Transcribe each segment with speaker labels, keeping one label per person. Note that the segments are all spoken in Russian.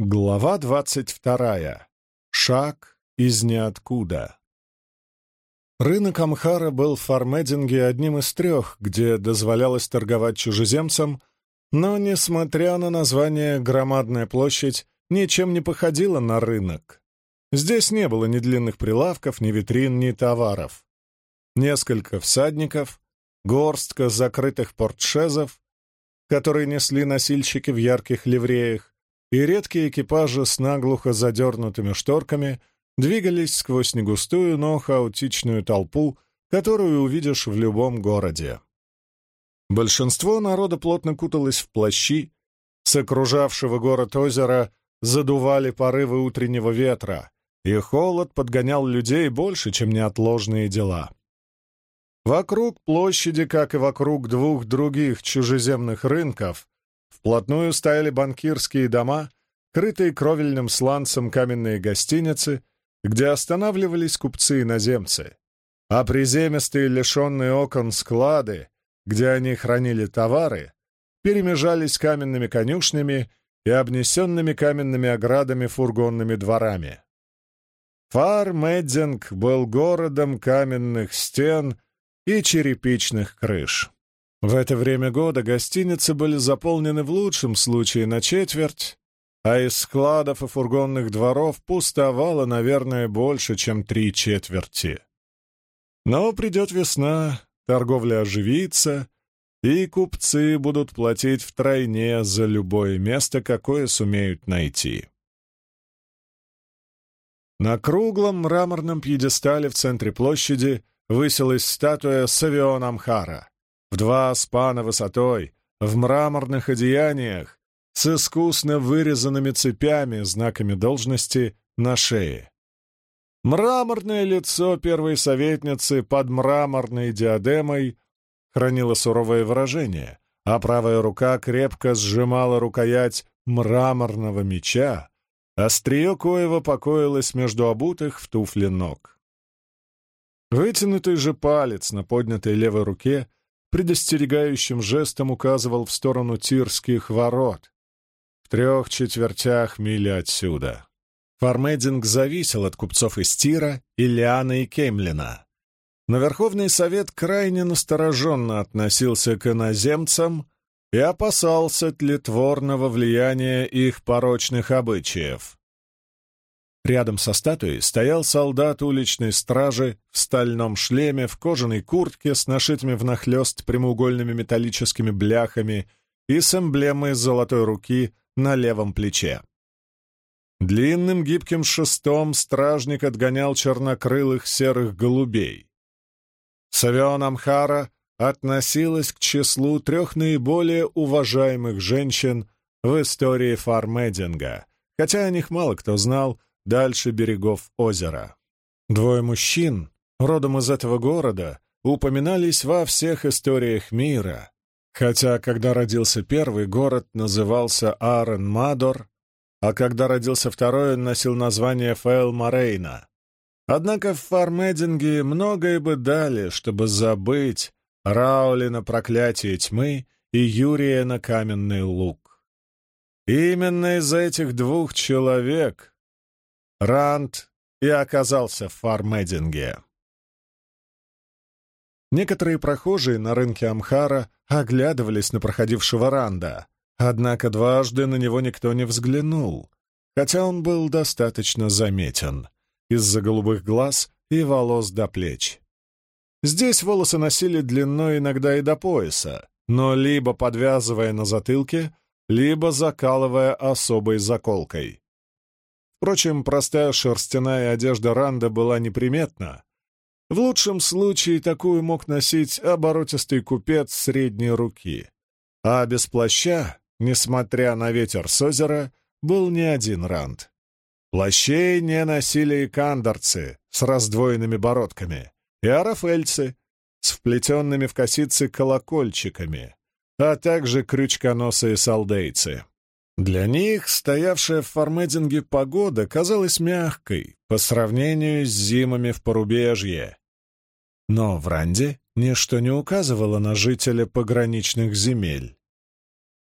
Speaker 1: Глава двадцать вторая. Шаг из ниоткуда. Рынок Амхара был в Фармединге одним из трех, где дозволялось торговать чужеземцам, но, несмотря на название «Громадная площадь», ничем не походила на рынок. Здесь не было ни длинных прилавков, ни витрин, ни товаров. Несколько всадников, горстка закрытых портшезов, которые несли носильщики в ярких ливреях, и редкие экипажи с наглухо задернутыми шторками двигались сквозь негустую, но хаотичную толпу, которую увидишь в любом городе. Большинство народа плотно куталось в плащи, с окружавшего город озера задували порывы утреннего ветра, и холод подгонял людей больше, чем неотложные дела. Вокруг площади, как и вокруг двух других чужеземных рынков, Вплотную стояли банкирские дома, крытые кровельным сланцем каменные гостиницы, где останавливались купцы-иноземцы, а приземистые лишенные окон склады, где они хранили товары, перемежались каменными конюшнями и обнесенными каменными оградами фургонными дворами. Фар-Меддинг был городом каменных стен и черепичных крыш. В это время года гостиницы были заполнены в лучшем случае на четверть, а из складов и фургонных дворов пустовало, наверное, больше, чем три четверти. Но придет весна, торговля оживится, и купцы будут платить втройне за любое место, какое сумеют найти. На круглом мраморном пьедестале в центре площади высилась статуя Савиона Амхара, в два спана высотой, в мраморных одеяниях, с искусно вырезанными цепями, знаками должности на шее. Мраморное лицо первой советницы под мраморной диадемой хранило суровое выражение, а правая рука крепко сжимала рукоять мраморного меча, острие коего покоилось между обутых в туфли ног. Вытянутый же палец на поднятой левой руке предостерегающим жестом указывал в сторону Тирских ворот, в трех четвертях мили отсюда. Фармединг зависел от купцов из Тира, Ильяна и Кемлина. Но Верховный Совет крайне настороженно относился к иноземцам и опасался тлетворного влияния их порочных обычаев. Рядом со статуей стоял солдат уличной стражи в стальном шлеме, в кожаной куртке с нашитыми внахлёст прямоугольными металлическими бляхами и с эмблемой золотой руки на левом плече. Длинным гибким шестом стражник отгонял чернокрылых серых голубей. Савион Амхара относилась к числу трех наиболее уважаемых женщин в истории Фармединга, хотя о них мало кто знал, дальше берегов озера. Двое мужчин, родом из этого города, упоминались во всех историях мира, хотя, когда родился первый, город назывался Арен-Мадор, а когда родился второй, он носил название Фейл-Морейна. Однако в Фармединге многое бы дали, чтобы забыть Раули на проклятие тьмы и Юрия на каменный лук. Именно из-за этих двух человек Ранд и оказался в Фармединге. Некоторые прохожие на рынке Амхара оглядывались на проходившего Ранда, однако дважды на него никто не взглянул, хотя он был достаточно заметен из-за голубых глаз и волос до плеч. Здесь волосы носили длиной иногда и до пояса, но либо подвязывая на затылке, либо закалывая особой заколкой. Впрочем, простая шерстяная одежда Ранда была неприметна. В лучшем случае такую мог носить оборотистый купец средней руки. А без плаща, несмотря на ветер с озера, был не один Ранд. Плащей не носили и кандорцы с раздвоенными бородками, и арафельцы с вплетенными в косицы колокольчиками, а также крючконосые салдейцы. Для них стоявшая в Фармединге погода казалась мягкой по сравнению с зимами в порубежье. Но в Ранде ничто не указывало на жителя пограничных земель.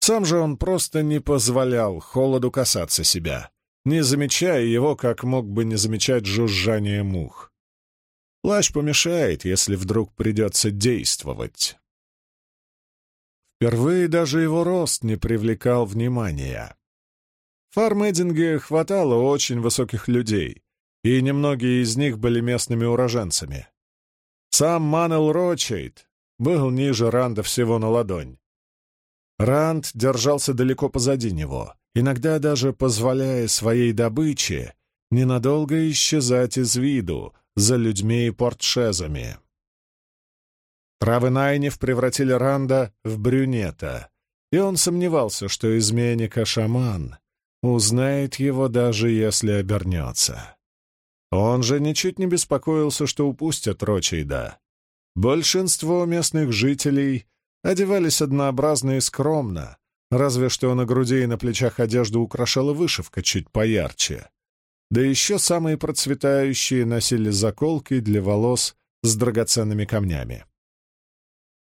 Speaker 1: Сам же он просто не позволял холоду касаться себя, не замечая его, как мог бы не замечать жужжание мух. Плащ помешает, если вдруг придется действовать. Впервые даже его рост не привлекал внимания. В Фармединге хватало очень высоких людей, и немногие из них были местными уроженцами. Сам Манел Рочейд был ниже Ранда всего на ладонь. Ранд держался далеко позади него, иногда даже позволяя своей добыче ненадолго исчезать из виду за людьми и портшезами. Травы Найнев превратили Ранда в брюнета, и он сомневался, что изменника-шаман узнает его, даже если обернется. Он же ничуть не беспокоился, что упустят Рочейда. Большинство местных жителей одевались однообразно и скромно, разве что на груди и на плечах одежду украшала вышивка чуть поярче. Да еще самые процветающие носили заколки для волос с драгоценными камнями.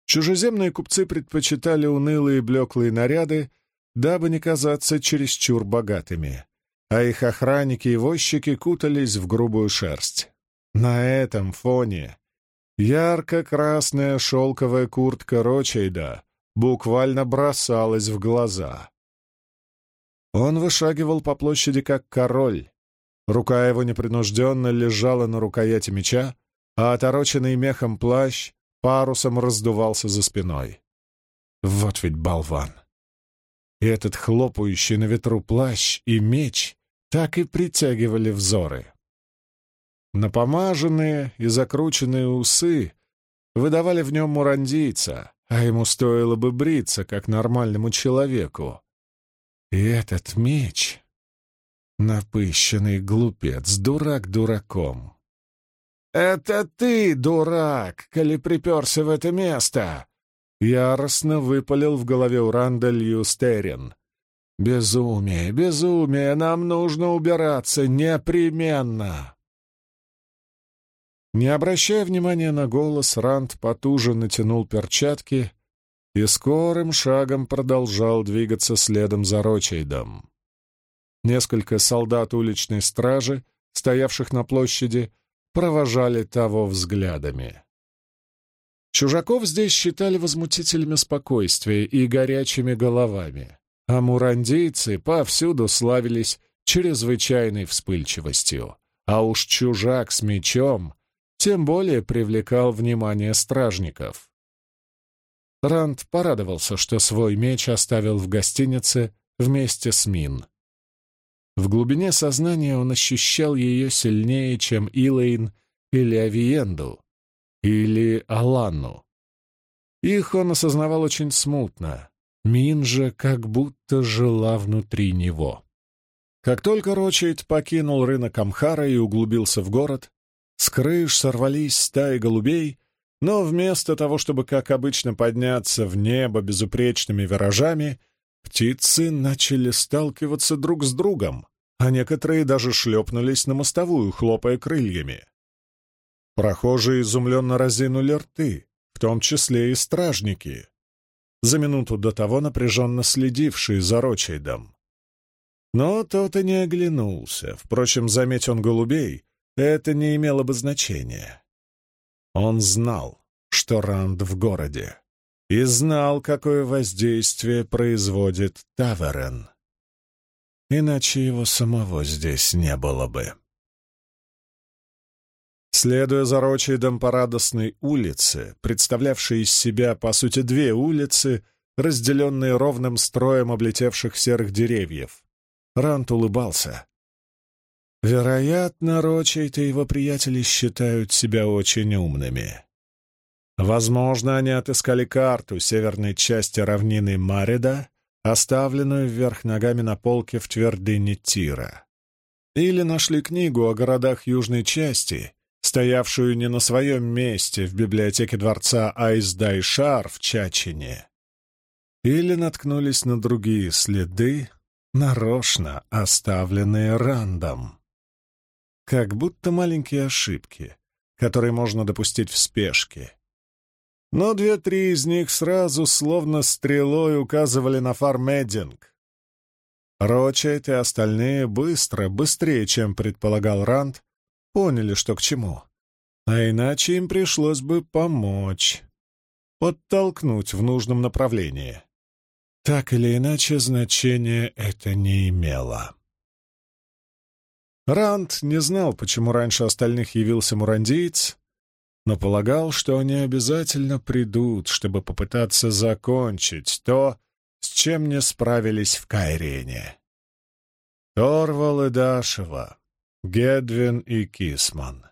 Speaker 1: Чужеземные купцы предпочитали унылые блеклые наряды, дабы не казаться чересчур богатыми, а их охранники и возчики кутались в грубую шерсть. На этом фоне ярко-красная шелковая куртка Рочейда буквально бросалась в глаза. Он вышагивал по площади как король. Рука его непринужденно лежала на рукояти меча, а отороченный мехом плащ парусом раздувался за спиной. Вот ведь болван! И этот хлопающий на ветру плащ и меч так и притягивали взоры. Напомаженные и закрученные усы выдавали в нем мурандийца, а ему стоило бы бриться, как нормальному человеку. И этот меч... Напыщенный глупец, дурак дураком. «Это ты, дурак, коли приперся в это место!» Яростно выпалил в голове Уранда Льюстерин. «Безумие, безумие! Нам нужно убираться непременно!» Не обращая внимания на голос, Ранд потуже натянул перчатки и скорым шагом продолжал двигаться следом за Рочейдом. Несколько солдат уличной стражи, стоявших на площади, провожали того взглядами. Чужаков здесь считали возмутителями спокойствия и горячими головами, а мурандийцы повсюду славились чрезвычайной вспыльчивостью, а уж чужак с мечом тем более привлекал внимание стражников. Ранд порадовался, что свой меч оставил в гостинице вместе с Мин. В глубине сознания он ощущал ее сильнее, чем Илэйн или Авиенду, или Алану. Их он осознавал очень смутно. Мин же как будто жила внутри него. Как только Рочейд покинул рынок Амхара и углубился в город, с крыш сорвались стаи голубей, но вместо того, чтобы, как обычно, подняться в небо безупречными виражами, Птицы начали сталкиваться друг с другом, а некоторые даже шлепнулись на мостовую, хлопая крыльями. Прохожие изумленно разинули рты, в том числе и стражники, за минуту до того напряженно следившие за Рочейдом. Но тот и не оглянулся. Впрочем, заметь он голубей, это не имело бы значения. Он знал, что Ранд в городе и знал, какое воздействие производит Таверен. Иначе его самого здесь не было бы. Следуя за Рочейдом по радостной улице, представлявшей из себя, по сути, две улицы, разделенные ровным строем облетевших серых деревьев, Рант улыбался. Вероятно, Рочейд и его приятели считают себя очень умными. Возможно, они отыскали карту северной части равнины Марида, оставленную вверх ногами на полке в твердыне Тира. Или нашли книгу о городах южной части, стоявшую не на своем месте в библиотеке дворца Айсдайшар в Чачине. Или наткнулись на другие следы, нарочно оставленные Рандом. Как будто маленькие ошибки, которые можно допустить в спешке, но две-три из них сразу, словно стрелой, указывали на фармеддинг. Рочет и остальные быстро, быстрее, чем предполагал Ранд, поняли, что к чему. А иначе им пришлось бы помочь, подтолкнуть в нужном направлении. Так или иначе, значения это не имело. Ранд не знал, почему раньше остальных явился мурандиец, но полагал, что они обязательно придут, чтобы попытаться закончить то, с чем не справились в Кайрене. Торвал и Дашева, Гедвин и Кисман.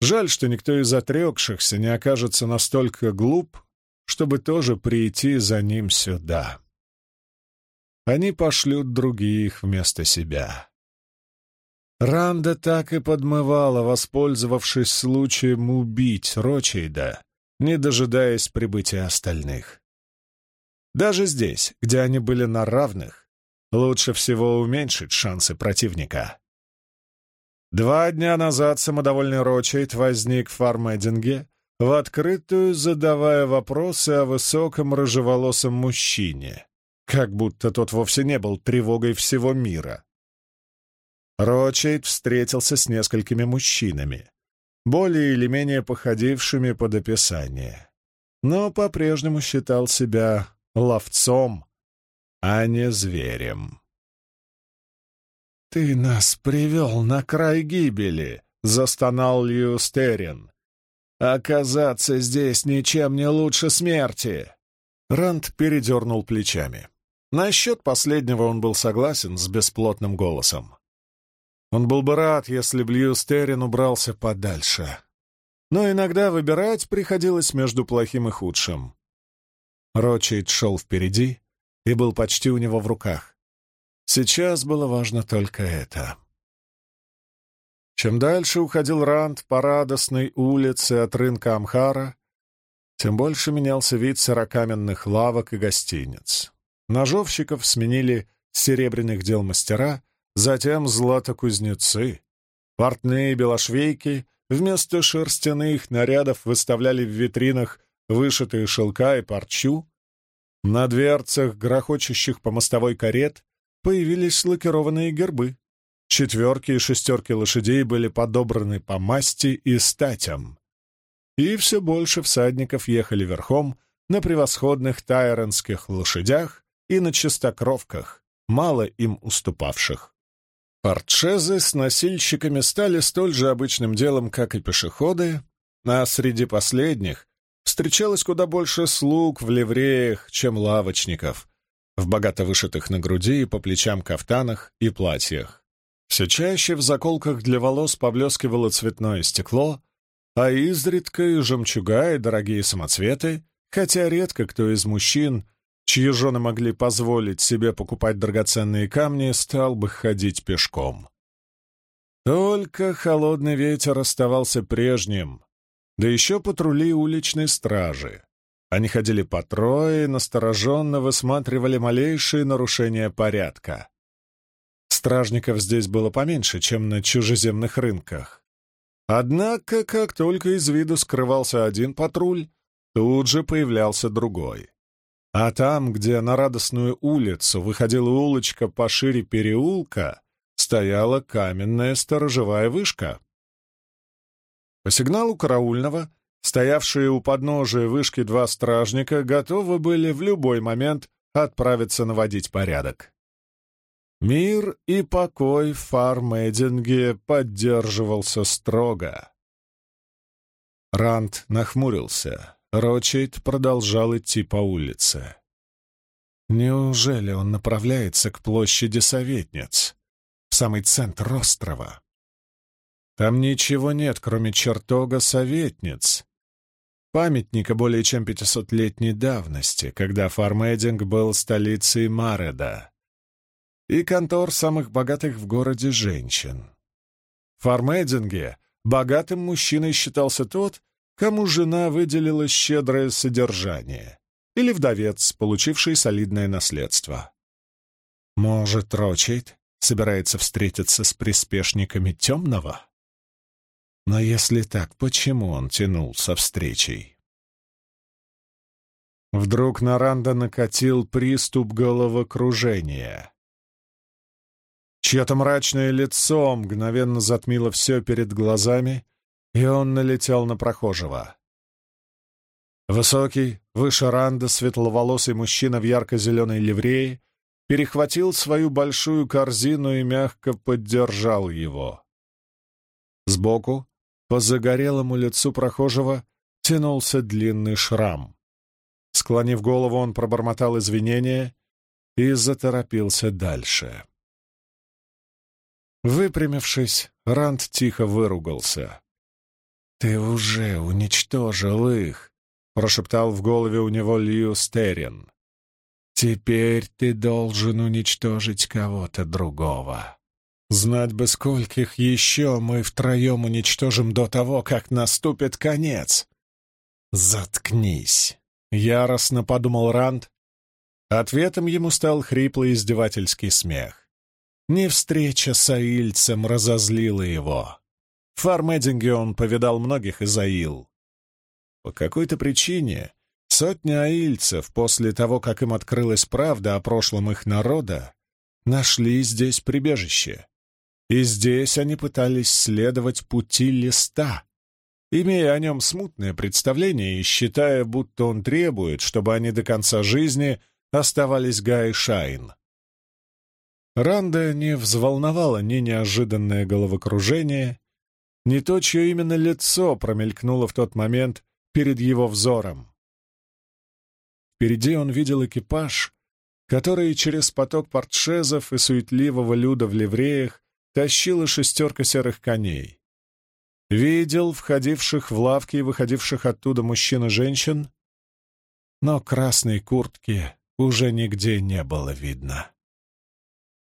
Speaker 1: Жаль, что никто из отрекшихся не окажется настолько глуп, чтобы тоже прийти за ним сюда. Они пошлют других вместо себя. Ранда так и подмывала, воспользовавшись случаем убить Рочейда, не дожидаясь прибытия остальных. Даже здесь, где они были на равных, лучше всего уменьшить шансы противника. Два дня назад самодовольный Рочейд возник в Фармединге, в открытую задавая вопросы о высоком рыжеволосом мужчине, как будто тот вовсе не был тревогой всего мира. Рочейд встретился с несколькими мужчинами, более или менее походившими под описание, но по-прежнему считал себя ловцом, а не зверем. «Ты нас привел на край гибели», — застонал Льюстерин. «Оказаться здесь ничем не лучше смерти!» Ранд передернул плечами. Насчет последнего он был согласен с бесплотным голосом. Он был бы рад, если б Льюстерин убрался подальше. Но иногда выбирать приходилось между плохим и худшим. Рочейд шел впереди и был почти у него в руках. Сейчас было важно только это. Чем дальше уходил Ранд по радостной улице от рынка Амхара, тем больше менялся вид сорокаменных лавок и гостиниц. Ножовщиков сменили серебряных дел мастера, затем златокузнецы. Портные белошвейки вместо шерстяных нарядов выставляли в витринах вышитые шелка и парчу. На дверцах грохочущих по мостовой карет появились лакированные гербы. Четверки и шестерки лошадей были подобраны по масти и статям. И все больше всадников ехали верхом на превосходных тайронских лошадях и на чистокровках, мало им уступавших. Портшезы с носильщиками стали столь же обычным делом, как и пешеходы, а среди последних встречалось куда больше слуг в ливреях, чем лавочников, в богато вышитых на груди и по плечам кафтанах и платьях. Все чаще в заколках для волос поблескивало цветное стекло, а изредка и жемчуга, и дорогие самоцветы, хотя редко кто из мужчин чьи жены могли позволить себе покупать драгоценные камни, стал бы ходить пешком. Только холодный ветер оставался прежним, да еще патрули уличной стражи. Они ходили по трое и настороженно высматривали малейшие нарушения порядка. Стражников здесь было поменьше, чем на чужеземных рынках. Однако, как только из виду скрывался один патруль, тут же появлялся другой. А там, где на радостную улицу выходила улочка пошире переулка, стояла каменная сторожевая вышка. По сигналу караульного, стоявшие у подножия вышки два стражника готовы были в любой момент отправиться наводить порядок. Мир и покой в Фармединге поддерживался строго. Ранд нахмурился. Рочейд продолжал идти по улице. Неужели он направляется к площади Советниц, в самый центр острова? Там ничего нет, кроме чертога Советниц, памятника более чем 500-летней давности, когда Фармединг был столицей Мареда, и контор самых богатых в городе женщин. В Фармединге богатым мужчиной считался тот, кому жена выделила щедрое содержание, или вдовец, получивший солидное наследство. Может, Рочейд собирается встретиться с приспешниками темного? Но если так, почему он тянул со встречей? Вдруг на Ранда накатил приступ головокружения. Чье-то мрачное лицо мгновенно затмило все перед глазами, и он налетел на прохожего. Высокий, выше Ранда, светловолосый мужчина в ярко-зеленой ливрее перехватил свою большую корзину и мягко поддержал его. Сбоку, по загорелому лицу прохожего, тянулся длинный шрам. Склонив голову, он пробормотал извинения и заторопился дальше. Выпрямившись, Ранд тихо выругался. «Ты уже уничтожил их!» — прошептал в голове у него Лью Стерин. «Теперь ты должен уничтожить кого-то другого. Знать бы, скольких еще мы втроем уничтожим до того, как наступит конец!» «Заткнись!» — яростно подумал Ранд. Ответом ему стал хриплый издевательский смех. Не встреча с аильцем разозлила его. В Фармединге он повидал многих из аил. По какой-то причине сотни аильцев после того, как им открылась правда о прошлом их народа, нашли здесь прибежище. И здесь они пытались следовать пути листа, имея о нем смутное представление и считая, будто он требует, чтобы они до конца жизни оставались Гай Шайн. Ранда не взволновала ни неожиданное головокружение, ни то, чье именно лицо промелькнуло в тот момент перед его взором. Впереди он видел экипаж, который через поток портшезов и суетливого люда в ливреях тащила шестерка серых коней. Видел входивших в лавки и выходивших оттуда мужчин и женщин, но красной куртки уже нигде не было видно.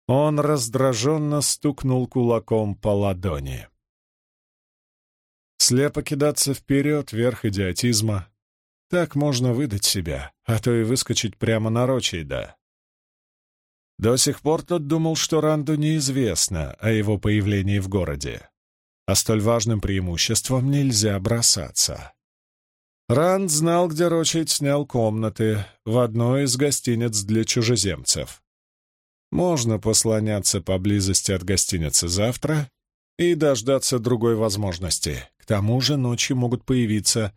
Speaker 1: Он раздраженно стукнул кулаком по ладони. Слепо кидаться вперед — верх идиотизма. Так можно выдать себя, а то и выскочить прямо на Рочейда. До сих пор тот думал, что Ранду неизвестно о его появлении в городе а столь важным преимуществом нельзя бросаться. Ранд знал, где Рочейд снял комнаты в одной из гостиниц для чужеземцев. Можно послоняться поблизости от гостиницы завтра и дождаться другой возможности. Тому же ночью могут появиться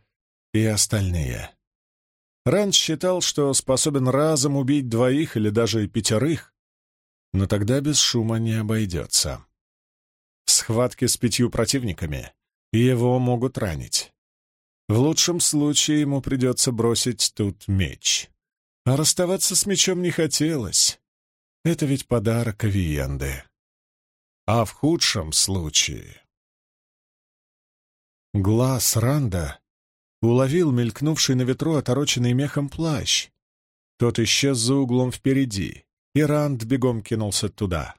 Speaker 1: и остальные. Ранд считал, что способен разом убить двоих или даже пятерых, но тогда без шума не обойдется схватке с пятью противниками, его могут ранить. В лучшем случае ему придется бросить тут меч. А расставаться с мечом не хотелось. Это ведь подарок Авиенды. А в худшем случае... Глаз Ранда уловил мелькнувший на ветру отороченный мехом плащ. Тот исчез за углом впереди, и Ранд бегом кинулся туда.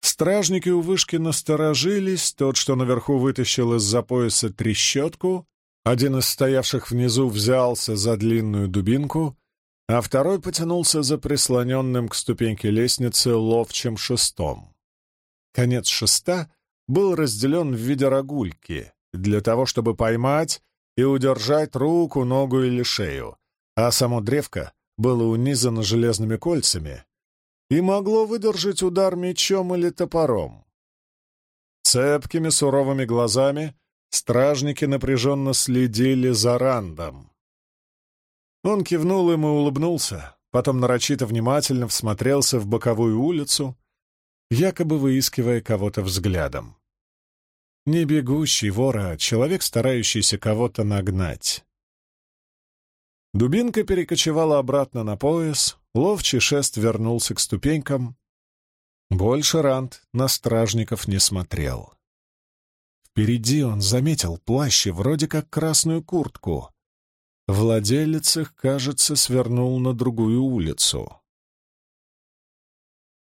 Speaker 1: Стражники у вышки насторожились, тот, что наверху вытащил из-за пояса трещотку, один из стоявших внизу взялся за длинную дубинку, а второй потянулся за прислоненным к ступеньке лестницы ловчим шестом. Конец шеста был разделен в виде рогульки для того, чтобы поймать и удержать руку, ногу или шею, а само древко было унизано железными кольцами, и могло выдержать удар мечом или топором. Цепкими суровыми глазами стражники напряженно следили за Рандом. Он кивнул им и улыбнулся, потом нарочито внимательно всмотрелся в боковую улицу, якобы выискивая кого-то взглядом. Не бегущий вор, а человек, старающийся кого-то нагнать. Дубинка перекочевала обратно на пояс, ловчий шест вернулся к ступенькам. Больше Рант на стражников не смотрел. Впереди он заметил плащ и вроде как красную куртку. Владелец их, кажется, свернул на другую улицу.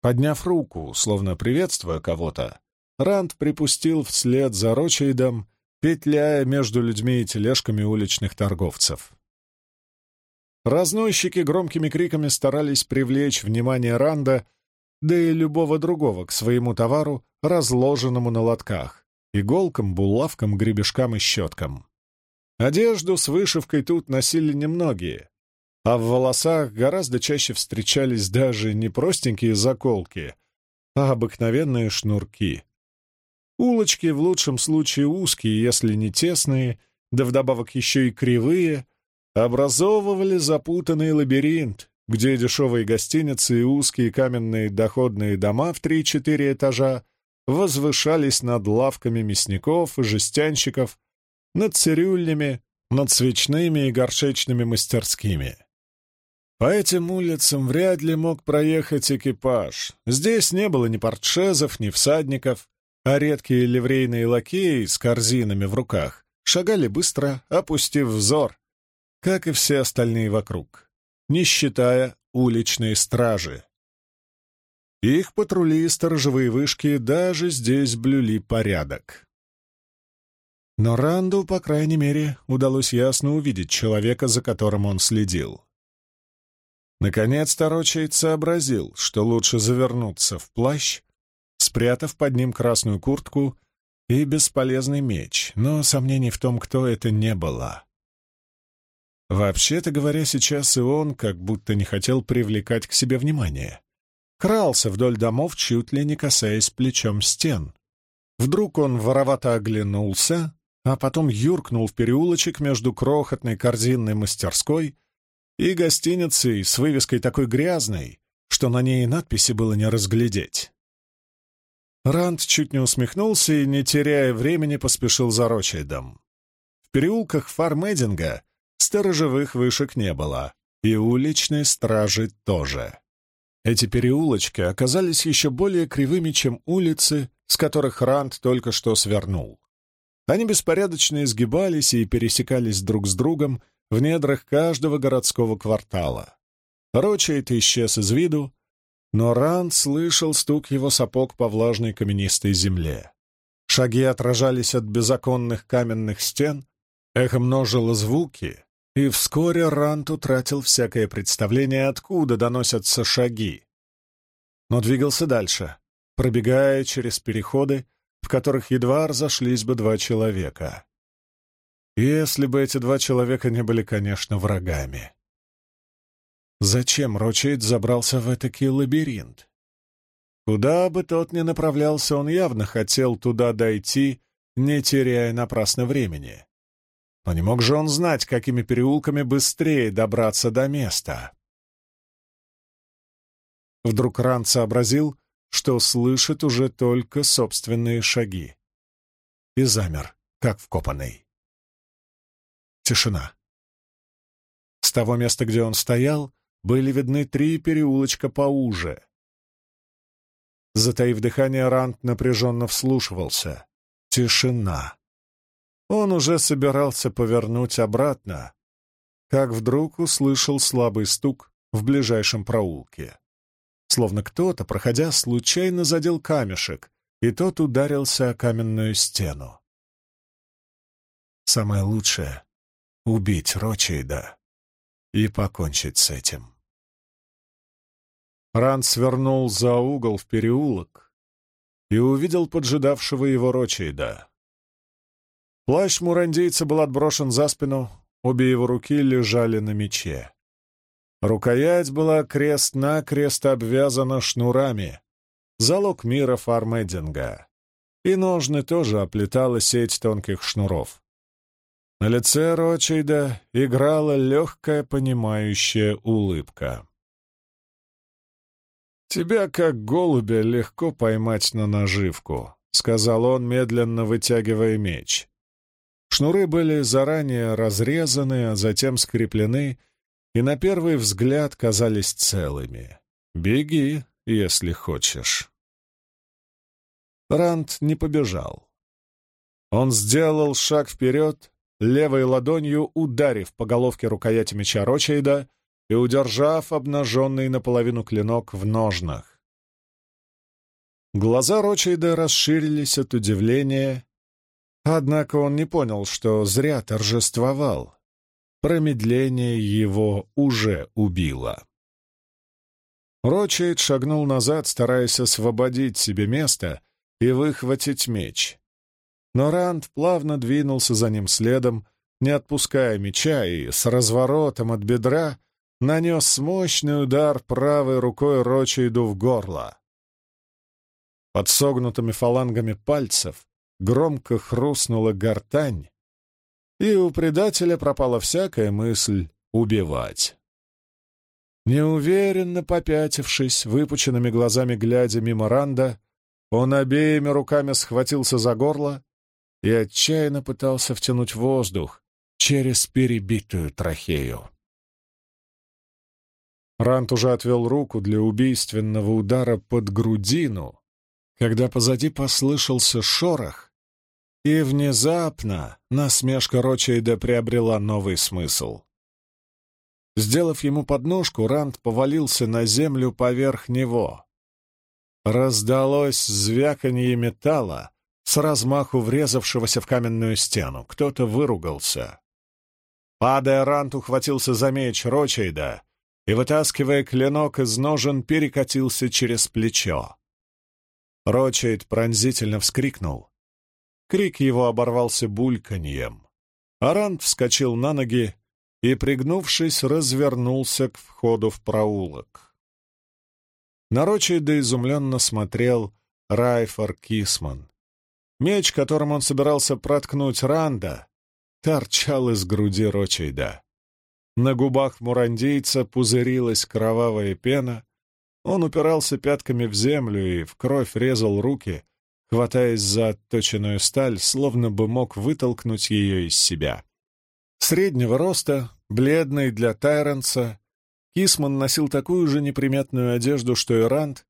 Speaker 1: Подняв руку, словно приветствуя кого-то, Ранд припустил вслед за Рочейдом, петляя между людьми и тележками уличных торговцев. Разносчики громкими криками старались привлечь внимание Ранда, да и любого другого к своему товару, разложенному на лотках, иголкам, булавкам, гребешкам и щеткам. Одежду с вышивкой тут носили немногие, а в волосах гораздо чаще встречались даже не простенькие заколки, а обыкновенные шнурки. Улочки в лучшем случае узкие, если не тесные, да вдобавок еще и кривые, образовывали запутанный лабиринт, где дешевые гостиницы и узкие каменные доходные дома в три-четыре этажа возвышались над лавками мясников и жестянщиков, над цирюльнями, над свечными и горшечными мастерскими. По этим улицам вряд ли мог проехать экипаж. Здесь не было ни портшезов, ни всадников, а редкие ливрейные лакеи с корзинами в руках шагали быстро, опустив взор, как и все остальные вокруг, не считая уличной стражи. Их патрули и сторожевые вышки даже здесь блюли порядок. Но Ранду, по крайней мере, удалось ясно увидеть человека, за которым он следил. Наконец-то Рочейд сообразил, что лучше завернуться в плащ спрятав под ним красную куртку и бесполезный меч, но сомнений в том, кто это, не было. Вообще-то говоря, сейчас и он как будто не хотел привлекать к себе внимание. Крался вдоль домов, чуть ли не касаясь плечом стен. Вдруг он воровато оглянулся, а потом юркнул в переулочек между крохотной корзинной мастерской и гостиницей с вывеской такой грязной, что на ней надписи было не разглядеть. Ранд чуть не усмехнулся и, не теряя времени, поспешил за Рочейдом. В переулках Фармединга сторожевых вышек не было, и уличной стражи тоже. Эти переулочки оказались еще более кривыми, чем улицы, с которых Ранд только что свернул. Они беспорядочно изгибались и пересекались друг с другом в недрах каждого городского квартала. Рочейд исчез из виду, но Ранд слышал стук его сапог по влажной каменистой земле. Шаги отражались от беззаконных каменных стен, эхо множило звуки, и вскоре Рант утратил всякое представление, откуда доносятся шаги. Но двигался дальше, пробегая через переходы, в которых едва разошлись бы два человека. Если бы эти два человека не были, конечно, врагами. Зачем Рочейд забрался в этакий лабиринт? Куда бы тот ни направлялся, он явно хотел туда дойти, не теряя напрасно времени. Но не мог же он знать, какими переулками быстрее добраться до места. Вдруг Ран сообразил, что слышит уже только собственные шаги. И замер, как вкопанный. Тишина. С того места, где он стоял, были видны три переулочка поуже. Затаив дыхание, Рант напряженно вслушивался. Тишина. Он уже собирался повернуть обратно, как вдруг услышал слабый стук в ближайшем проулке. Словно кто-то, проходя, случайно задел камешек, и тот ударился о каменную стену. Самое лучшее — убить Рочейда и покончить с этим. Ран свернул за угол в переулок и увидел поджидавшего его Рочейда. Плащ мурандийца был отброшен за спину, обе его руки лежали на мече. Рукоять была крест-накрест обвязана шнурами, залог мира фармединга, и ножны тоже оплетала сеть тонких шнуров. На лице Рочейда играла легкая понимающая улыбка. «Тебя, как голубя, легко поймать на наживку», — сказал он, медленно вытягивая меч. Шнуры были заранее разрезаны, а затем скреплены, и на первый взгляд казались целыми. «Беги, если хочешь». Ранд не побежал. Он сделал шаг вперед, левой ладонью ударив по головке рукояти меча Рочейда, и удержав обнаженный наполовину клинок в ножнах. Глаза Рочейда расширились от удивления, однако он не понял, что зря торжествовал. Промедление его уже убило. Рочейд шагнул назад, стараясь освободить себе место и выхватить меч. Но Ранд плавно двинулся за ним следом, не отпуская меча и с разворотом от бедра нанес мощный удар правой рукой Рочейду в горло. Под согнутыми фалангами пальцев громко хрустнула гортань, и у предателя пропала всякая мысль убивать. Неуверенно попятившись, выпученными глазами глядя мимо Ранда, он обеими руками схватился за горло и отчаянно пытался втянуть воздух через перебитую трахею. Рант уже отвел руку для убийственного удара под грудину, когда позади послышался шорох, и внезапно насмешка Рочейда приобрела новый смысл. Сделав ему подножку, Ранд повалился на землю поверх него. Раздалось звяканье металла, с размаху врезавшегося в каменную стену. Кто-то выругался. Падая, Рант ухватился за меч Рочейда и, вытаскивая клинок из ножен, перекатился через плечо. Рочейд пронзительно вскрикнул. Крик его оборвался бульканьем. Арант вскочил на ноги и, пригнувшись, развернулся к входу в проулок. На Рочейда изумленно смотрел Райфор Кисман. Меч, которым он собирался проткнуть Ранда, торчал из груди Рочейда. На губах мурандийца пузырилась кровавая пена, он упирался пятками в землю и в кровь резал руки, хватаясь за отточенную сталь, словно бы мог вытолкнуть ее из себя. Среднего роста, бледный для Тайренса, Кисман носил такую же неприметную одежду, что и Ранд,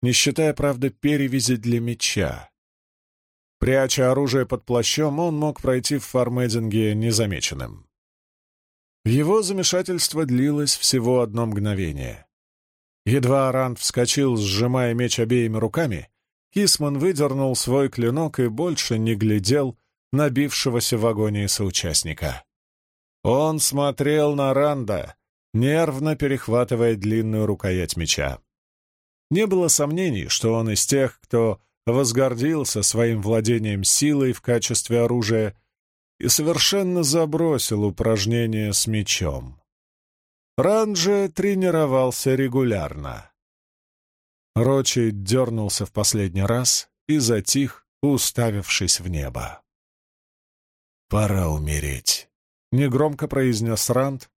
Speaker 1: не считая, правда, перевязи для меча. Пряча оружие под плащом, он мог пройти в Фармединге незамеченным. Его замешательство длилось всего одно мгновение. Едва Ранд вскочил, сжимая меч обеими руками, Кисман выдернул свой клинок и больше не глядел на бившегося в агонии соучастника. Он смотрел на Ранда, нервно перехватывая длинную рукоять меча. Не было сомнений, что он из тех, кто возгордился своим владением силой в качестве оружия и совершенно забросил упражнение с мечом. Ранже тренировался регулярно. Рочи дернулся в последний раз и затих, уставившись в небо. «Пора умереть», — негромко произнес Ранд.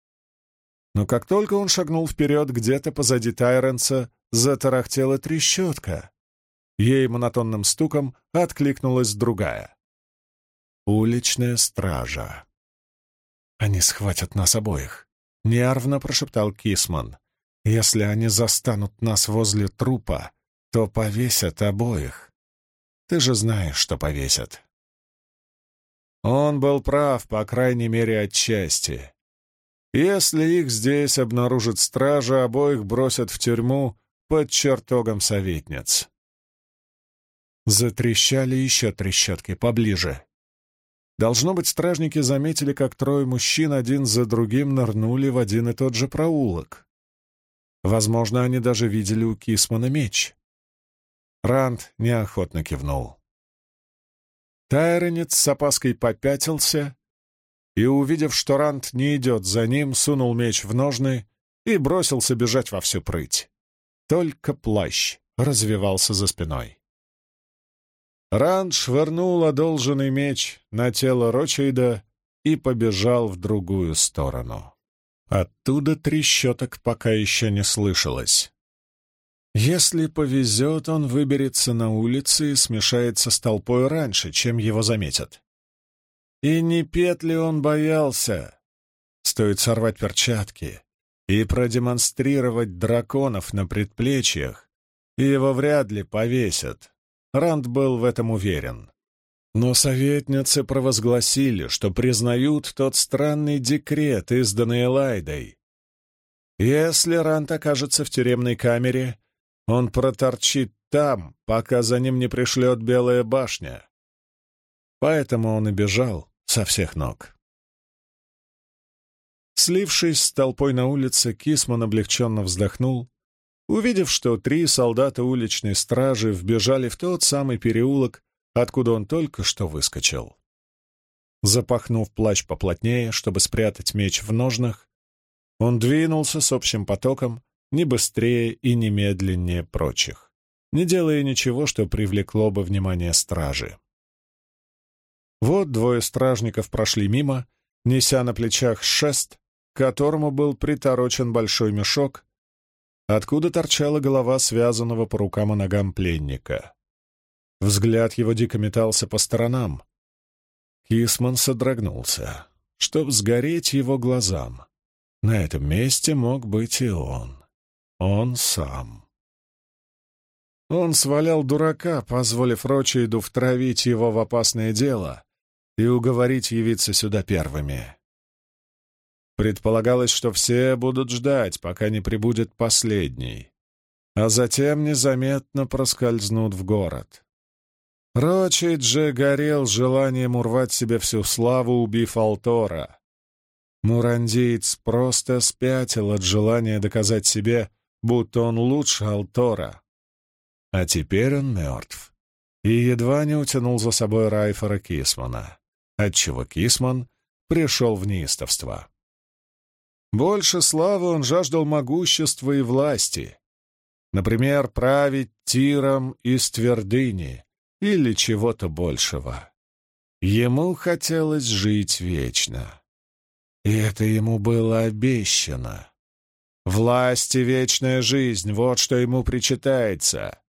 Speaker 1: Но как только он шагнул вперед, где-то позади Тайренса затарахтела трещотка. Ей монотонным стуком откликнулась другая. «Уличная стража». «Они схватят нас обоих», Нервно прошептал Кисман. «Если они застанут нас возле трупа, то повесят обоих. Ты же знаешь, что повесят». Он был прав, по крайней мере, отчасти. Если их здесь обнаружит стража, обоих бросят в тюрьму под чертогом советниц. Затрещали еще трещотки поближе. Должно быть, стражники заметили, как трое мужчин один за другим нырнули в один и тот же проулок. Возможно, они даже видели у Кисмана меч. Ранд неохотно кивнул. Тайронец с опаской попятился и, увидев, что Ранд не идет за ним, сунул меч в ножны и бросился бежать во всю прыть. Только плащ развивался за спиной. Ранд швырнул одолженный меч на тело Рочейда и побежал в другую сторону. Оттуда трещоток пока еще не слышалось. Если повезет, он выберется на улицы и смешается с толпой раньше, чем его заметят. И не петли он боялся. Стоит сорвать перчатки и продемонстрировать драконов на предплечьях, и его вряд ли повесят. Ранд был в этом уверен. Но советницы провозгласили, что признают тот странный декрет, изданный Элайдой. Если Ранд окажется в тюремной камере, он проторчит там, пока за ним не пришлет Белая башня. Поэтому он и бежал со всех ног. Слившись с толпой на улице, Кисман облегченно вздохнул увидев, что три солдата уличной стражи вбежали в тот самый переулок, откуда он только что выскочил. Запахнув плащ поплотнее, чтобы спрятать меч в ножнах, Он двинулся с общим потоком, не быстрее и не медленнее прочих, не делая ничего, что привлекло бы внимание стражи. Вот двое стражников прошли мимо, неся на плечах шест, к которому был приторочен большой мешок, откуда торчала голова связанного по рукам и ногам пленника. Взгляд его дико метался по сторонам. Кисман содрогнулся, чтоб сгореть его глазам. На этом месте мог быть и он. Он сам. Он свалял дурака, позволив Рочейду втравить его в опасное дело и уговорить явиться сюда первыми. Предполагалось, что все будут ждать, пока не прибудет последний, а затем незаметно проскользнут в город. Рочейд же горел желанием урвать себе всю славу, убив Алтора. Мурандиец просто спятил от желания доказать себе, будто он лучше Алтора. А теперь он мертв. И едва не утянул за собой Райфора Кисмана, отчего Кисман пришел в неистовство. Больше славы он жаждал могущества и власти. Например, править тиром из твердыни или чего-то большего. Ему хотелось жить вечно. И это ему было обещано. Власть и вечная жизнь — вот что ему причитается.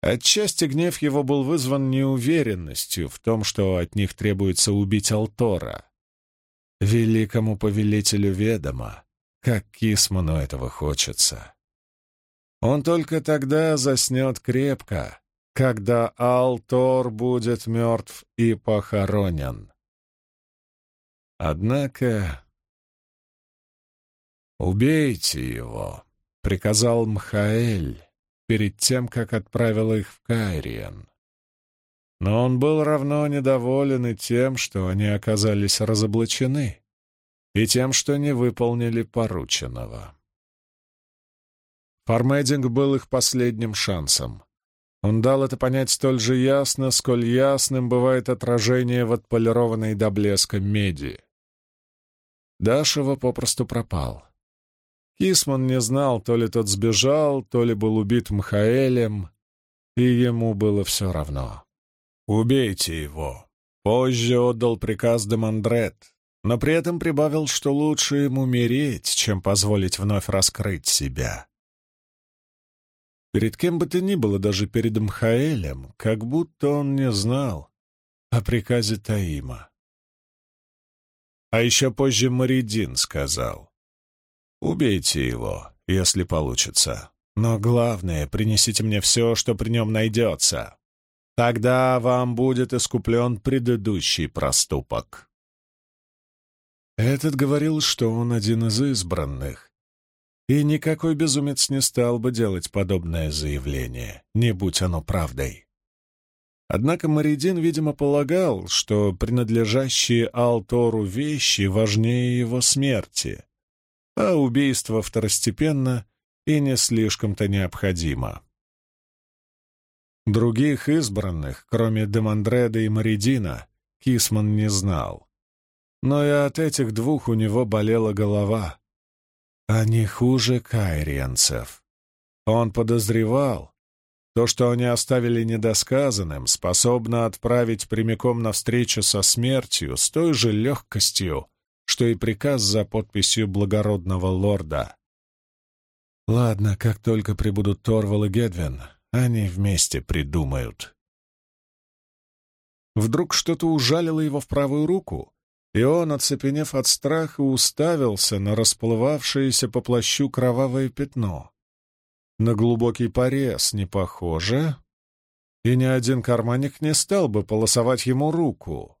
Speaker 1: Отчасти гнев его был вызван неуверенностью в том, что от них требуется убить Алтора. Великому повелителю ведомо, как Кисману этого хочется. Он только тогда заснет крепко, когда Алтор будет мертв и похоронен. Однако «Убейте его», — приказал Мхаэль перед тем, как отправил их в Кайриен. Но он был равно недоволен и тем, что они оказались разоблачены, и тем, что не выполнили порученного. Фармединг был их последним шансом. Он дал это понять столь же ясно, сколь ясным бывает отражение в отполированной до блеска меди. Дашева попросту пропал. Кисман не знал, то ли тот сбежал, то ли был убит Мхаэлем, и ему было все равно. «Убейте его!» Позже отдал приказ Демандрет, но при этом прибавил, что лучше ему умереть, чем позволить вновь раскрыть себя. Перед кем бы то ни было, даже перед Мхаэлем, как будто он не знал о приказе Таима. А еще позже Маридин сказал. Убейте его, если получится. Но главное, принесите мне все, что при нем найдется. Тогда вам будет искуплен предыдущий проступок. Этот говорил, что он один из избранных, и никакой безумец не стал бы делать подобное заявление, не будь оно правдой. Однако Маридин, видимо, полагал, что принадлежащие Алтору вещи важнее его смерти, а убийство второстепенно и не слишком-то необходимо. Других избранных, кроме Демандреда и Маридина, Кисман не знал. Но и от этих двух у него болела голова. Они хуже кайриенцев. Он подозревал, то, что они оставили недосказанным, способно отправить прямиком навстречу со смертью с той же легкостью, что и приказ за подписью благородного лорда. Ладно, как только прибудут Торвал и Гедвин, они вместе придумают. Вдруг что-то ужалило его в правую руку, и он, оцепенев от страха, уставился на расплывавшееся по плащу кровавое пятно. На глубокий порез не похоже, и ни один карманник не стал бы полосовать ему руку.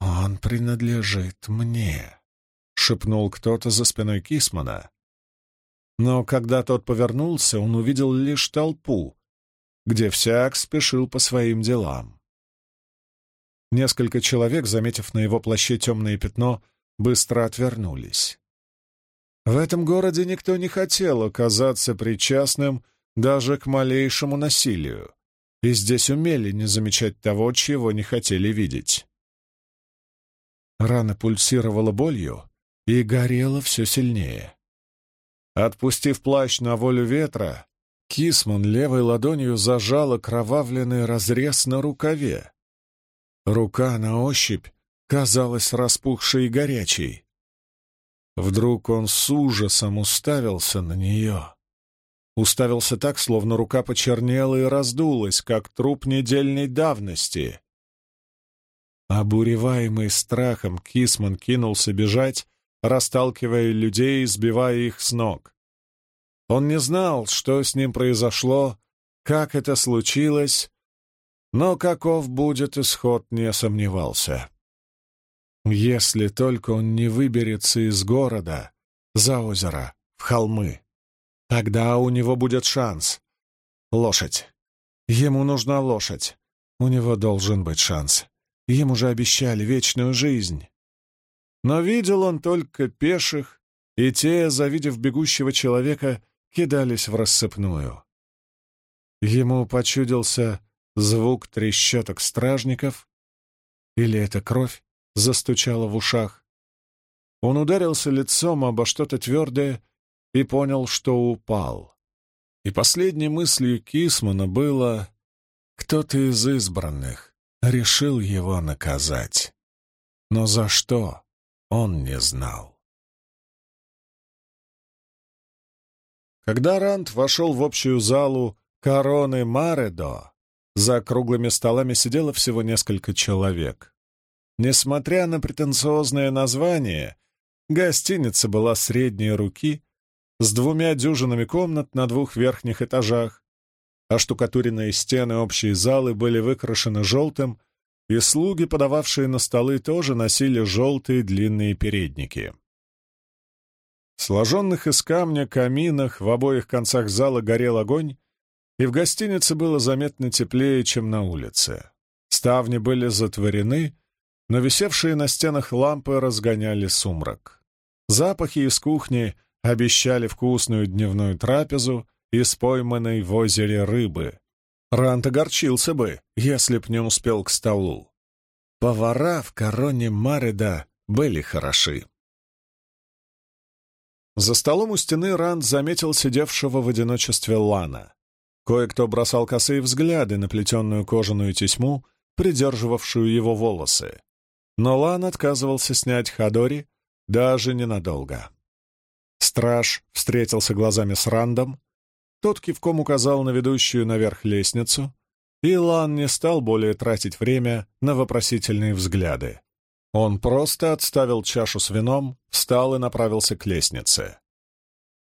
Speaker 1: «Он принадлежит мне», — шепнул кто-то за спиной Кисмана. Но когда тот повернулся, он увидел лишь толпу, где всяк спешил по своим делам. Несколько человек, заметив на его плаще темное пятно, быстро отвернулись. В этом городе никто не хотел оказаться причастным даже к малейшему насилию, и здесь умели не замечать того, чего не хотели видеть. Рана пульсировала болью, и горело все сильнее. Отпустив плащ на волю ветра, Кисман левой ладонью зажал окровавленный разрез на рукаве. Рука на ощупь казалась распухшей и горячей. Вдруг он с ужасом уставился на нее. Уставился так, словно рука почернела и раздулась, как труп недельной давности. Обуреваемый страхом, Кисман кинулся бежать, расталкивая людей сбивая их с ног. Он не знал, что с ним произошло, как это случилось, но каков будет исход, не сомневался. Если только он не выберется из города за озеро, в холмы, тогда у него будет шанс. Лошадь. Ему нужна лошадь. У него должен быть шанс. Ему же обещали вечную жизнь. Но видел он только пеших, и те, завидев бегущего человека, кидались в рассыпную. Ему почудился звук трещоток стражников, или это кровь застучала в ушах. Он ударился лицом обо что-то твердое и понял, что упал. И последней мыслью Кисмана было «Кто-то из избранных решил его наказать. Но за что, он не знал». Когда Рант вошел в общую залу короны Маредо, за круглыми столами сидело всего несколько человек. Несмотря на претенциозное название, гостиница была средней руки, с двумя дюжинами комнат на двух верхних этажах, а штукатуренные стены общей залы были выкрашены желтым, и слуги, подававшие на столы, тоже носили желтые длинные передники. В сложенных из камня каминах в обоих концах зала горел огонь, и в гостинице было заметно теплее, чем на улице. Ставни были затворены, но висевшие на стенах лампы разгоняли сумрак. Запахи из кухни обещали вкусную дневную трапезу из пойманной в озере рыбы. Рант огорчился бы, если б не успел к столу. Повара в короне Мареда были хороши. За столом у стены Ранд заметил сидевшего в одиночестве Лана. Кое-кто бросал косые взгляды на плетеную кожаную тесьму, придерживавшую его волосы. Но Лан отказывался снять Хадори даже ненадолго. Страж встретился глазами с Рандом, тот кивком указал на ведущую наверх лестницу, и Лан не стал более тратить время на вопросительные взгляды. Он просто отставил чашу с вином, встал и направился к лестнице.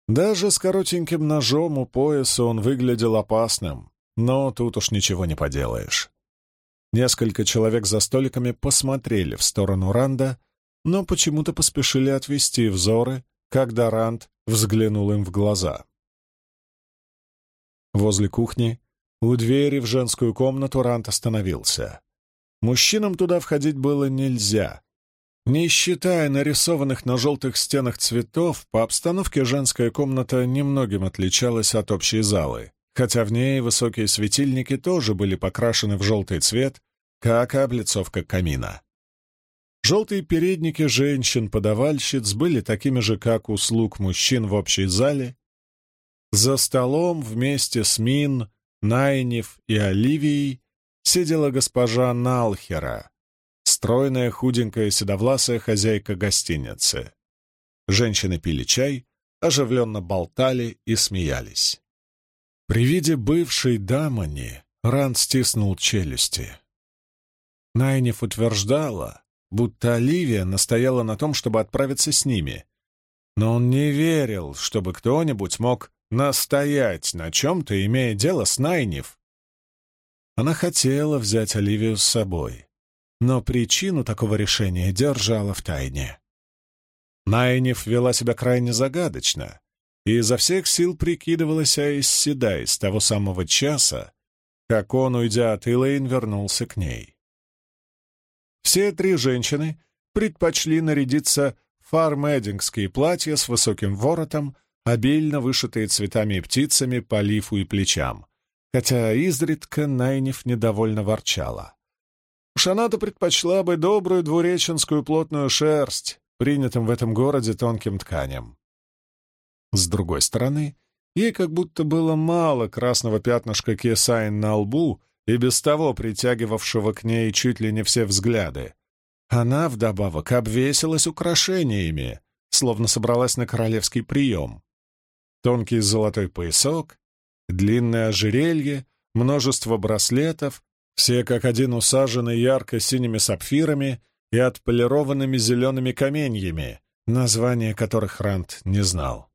Speaker 1: Даже с коротеньким ножом у пояса он выглядел опасным, но тут уж ничего не поделаешь. Несколько человек за столиками посмотрели в сторону Ранда, но почему-то поспешили отвести взоры, когда Ранд взглянул им в глаза. Возле кухни, у двери в женскую комнату Ранд остановился. Мужчинам туда входить было нельзя. Не считая нарисованных на желтых стенах цветов, по обстановке женская комната немногим отличалась от общей залы, хотя в ней высокие светильники тоже были покрашены в желтый цвет, как и облицовка камина. Желтые передники женщин-подавальщиц были такими же, как у слуг мужчин в общей зале. За столом вместе с Мин, Найнев и Оливией сидела госпожа Налхера, стройная, худенькая, седовласая хозяйка гостиницы. Женщины пили чай, оживленно болтали и смеялись. При виде бывшей дамани Ран стиснул челюсти. Найниф утверждала, будто Оливия настояла на том, чтобы отправиться с ними, но он не верил, чтобы кто-нибудь мог настоять на чем-то, имея дело с Найниф, она хотела взять Оливию с собой, но причину такого решения держала в тайне. Найниф вела себя крайне загадочно и изо всех сил прикидывалась Айс Седай с того самого часа, как он, уйдя от Илэйн, вернулся к ней. Все три женщины предпочли нарядиться в фармэддингские платья с высоким воротом, обильно вышитые цветами и птицами по лифу и плечам, хотя изредка Найниф недовольно ворчала. Она предпочла бы добрую двуреченскую плотную шерсть, принятым в этом городе тонким тканям. С другой стороны, ей как будто было мало красного пятнышка кесайн на лбу и без того притягивавшего к ней чуть ли не все взгляды. Она вдобавок обвесилась украшениями, словно собралась на королевский прием. Тонкий золотой поясок, длинное ожерелье, множество браслетов, все как один усажены ярко-синими сапфирами и отполированными зелеными каменьями, название которых Рант не знал.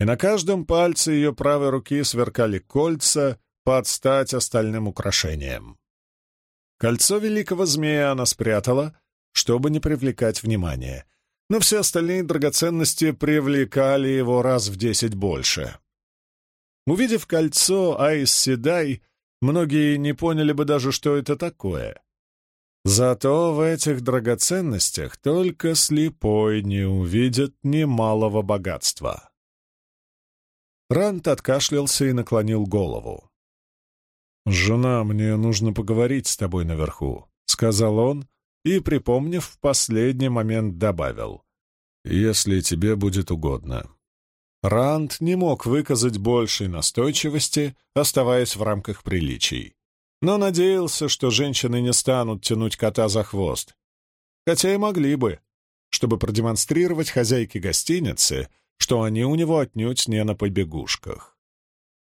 Speaker 1: И на каждом пальце ее правой руки сверкали кольца под стать остальным украшениям. Кольцо великого змея она спрятала, чтобы не привлекать внимания, но все остальные драгоценности привлекали его раз в десять больше. Увидев кольцо Айс Седай, многие не поняли бы даже, что это такое. Зато в этих драгоценностях только слепой не увидит немалого богатства. Рант откашлялся и наклонил голову. «Жена, мне нужно поговорить с тобой наверху», — сказал он и, припомнив, в последний момент добавил. «Если тебе будет угодно». Ранд не мог выказать большей настойчивости, оставаясь в рамках приличий. Но надеялся, что женщины не станут тянуть кота за хвост. Хотя и могли бы, чтобы продемонстрировать хозяйке гостиницы, что они у него отнюдь не на побегушках.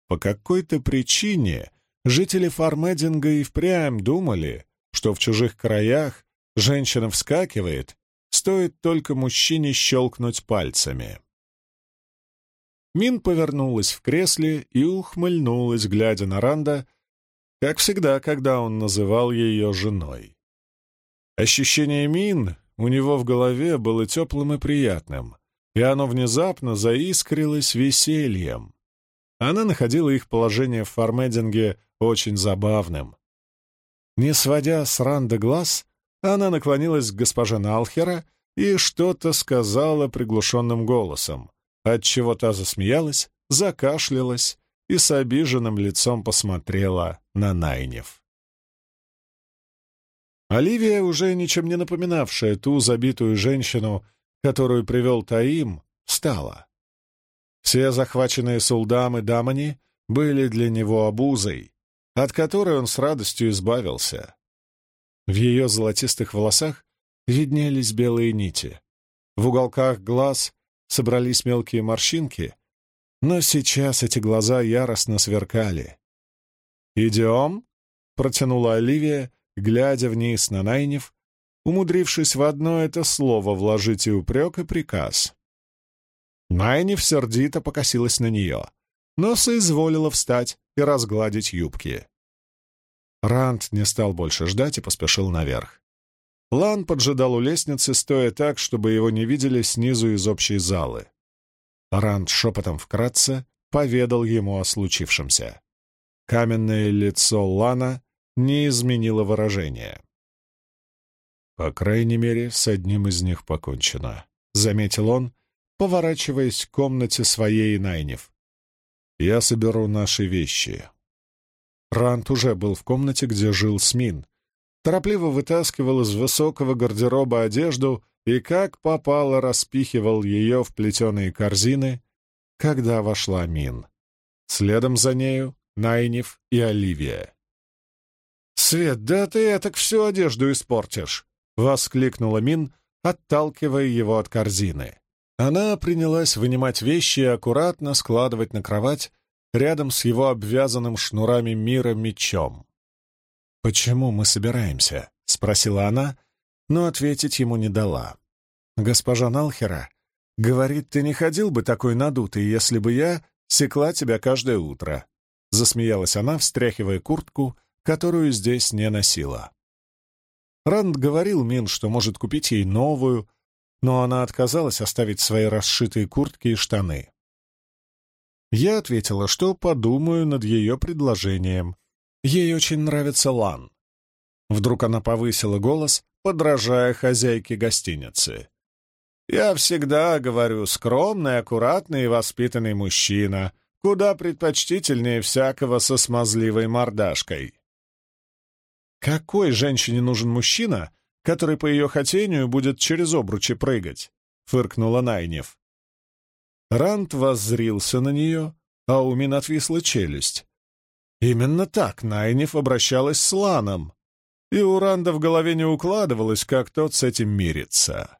Speaker 1: По какой-то причине жители Фармединга и впрямь думали, что в чужих краях женщина вскакивает, стоит только мужчине щелкнуть пальцами. Мин повернулась в кресле и ухмыльнулась, глядя на Ранда, как всегда, когда он называл ее женой. Ощущение Мин у него в голове было теплым и приятным, и оно внезапно заискрилось весельем. Она находила их положение в Фармединге очень забавным. Не сводя с Ранда глаз, она наклонилась к госпоже Налхера и что-то сказала приглушенным голосом, отчего та засмеялась, закашлялась и с обиженным лицом посмотрела на Найнев. Оливия, уже ничем не напоминавшая ту забитую женщину, которую привел Таим, встала. Все захваченные Сулдам и Дамани были для него обузой, от которой он с радостью избавился. В ее золотистых волосах виднелись белые нити. В уголках глаз собрались мелкие морщинки, но сейчас эти глаза яростно сверкали. «Идем?» — протянула Оливия, глядя вниз на Найнев, умудрившись в одно это слово вложить и упрек, и приказ. Найнев сердито покосилась на нее, но соизволила встать и разгладить юбки. Ранд не стал больше ждать и поспешил наверх. Лан поджидал у лестницы, стоя так, чтобы его не видели снизу из общей залы. Ранд шепотом вкратце поведал ему о случившемся. Каменное лицо Лана не изменило выражения. «По крайней мере, с одним из них покончено», — заметил он, поворачиваясь к комнате своей Найнев. «Я соберу наши вещи. Рант уже был в комнате, где жил Смин. Торопливо вытаскивал из высокого гардероба одежду и как попало распихивал ее в плетеные корзины, когда вошла Мин. Следом за нею Найнев и Оливия. «Свет, да ты так всю одежду испортишь!» — воскликнула Мин, отталкивая его от корзины. Она принялась вынимать вещи и аккуратно складывать на кровать, рядом с его обвязанным шнурами мира мечом. «Почему мы собираемся?» — спросила она, но ответить ему не дала. «Госпожа Налхера говорит, ты не ходил бы такой надутый, если бы я секла тебя каждое утро», — засмеялась она, встряхивая куртку, которую здесь не носила. Ранд говорил Мин, что может купить ей новую, но она отказалась оставить свои расшитые куртки и штаны. Я ответила, что подумаю над ее предложением. Ей очень нравится Лан. Вдруг она повысила голос, подражая хозяйке гостиницы. «Я всегда говорю, скромный, аккуратный и воспитанный мужчина, куда предпочтительнее всякого со смазливой мордашкой». Какой женщине нужен мужчина, который по ее хотению будет через обручи прыгать», — фыркнула Найнев. Рант воззрился на нее, а у Мин отвисла челюсть. Именно так Найнев обращалась с Ланом, и у Ранда в голове не укладывалось, как тот с этим мирится.